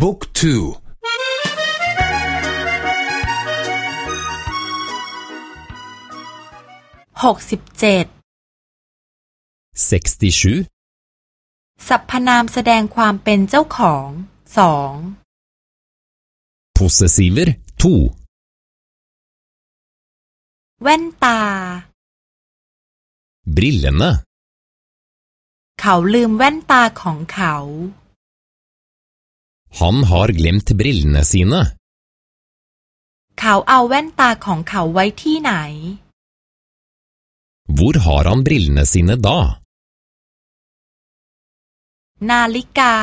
บุ๊กทูหกสิบเจ็ดสรรพนามแสดงความเป็นเจ้าของสอง Possessiver 2แว่นตา Brillene เขาลืมแว่นตาของเขา Han har glemt brillene sine เขาเอาแว่นตาของเขาไว้ที่ไหน Hvor har han brillene sine da? นาฬิกา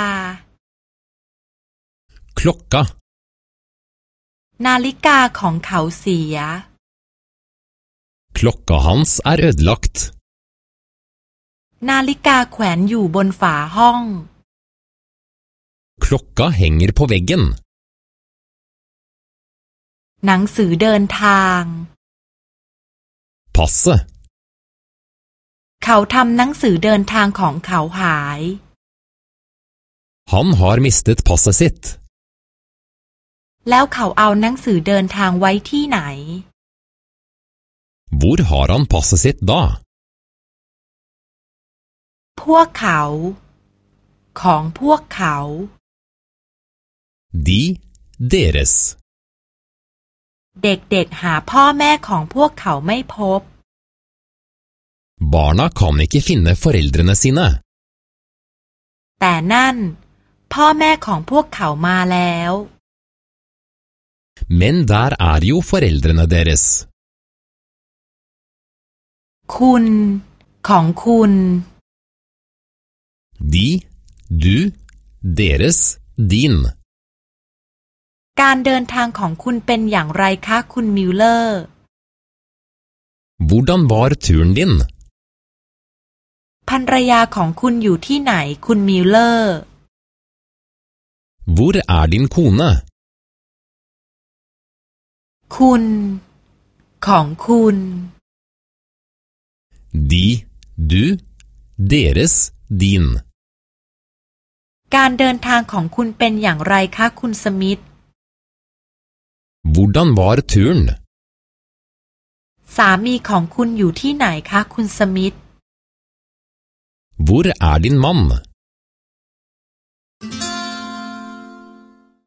Klokka นาฬิกาของเขาเสีย Klokka hans er ødelagt นาฬิกาแขวนอยู่บนฝาห้อง Klokka henger på veggen หนังสือเดินทาง Passet เขาทำหนังสือเดินทางของเขาหาย Han har mistet passet sitt แล้วเขาเอาหนังสือเดินทางไว้ที่ไหน Hvor har han passet sitt da? พวกเขา ของพวกเขา De deres เด็กๆหาพ่อแม่ของพวกเขาไม่พบ Barna kan ikke finne foreldrene sine แต่นั่น พ่อแม่ของพวกเขามาแล้ว Men der er jo foreldrene deres คุณของคุณ De, du, deres, din การเดินทางของคุณเป็นอย่างไรคะคุณมิลเลอร์ Hvordan var turen din? ภรรยาของคุณอยู่ที่ไหนคุณมิลเลอร์ Hvor er din kone? คุณ ของคุณ De, du, deres, din การเดินทางของคุณเป็นอย่างไรคะคุณสมิธ Hvordan var turen? สามีของคุณอยู่ที่ไหนคะคุณสมิธ Hvor er din mann?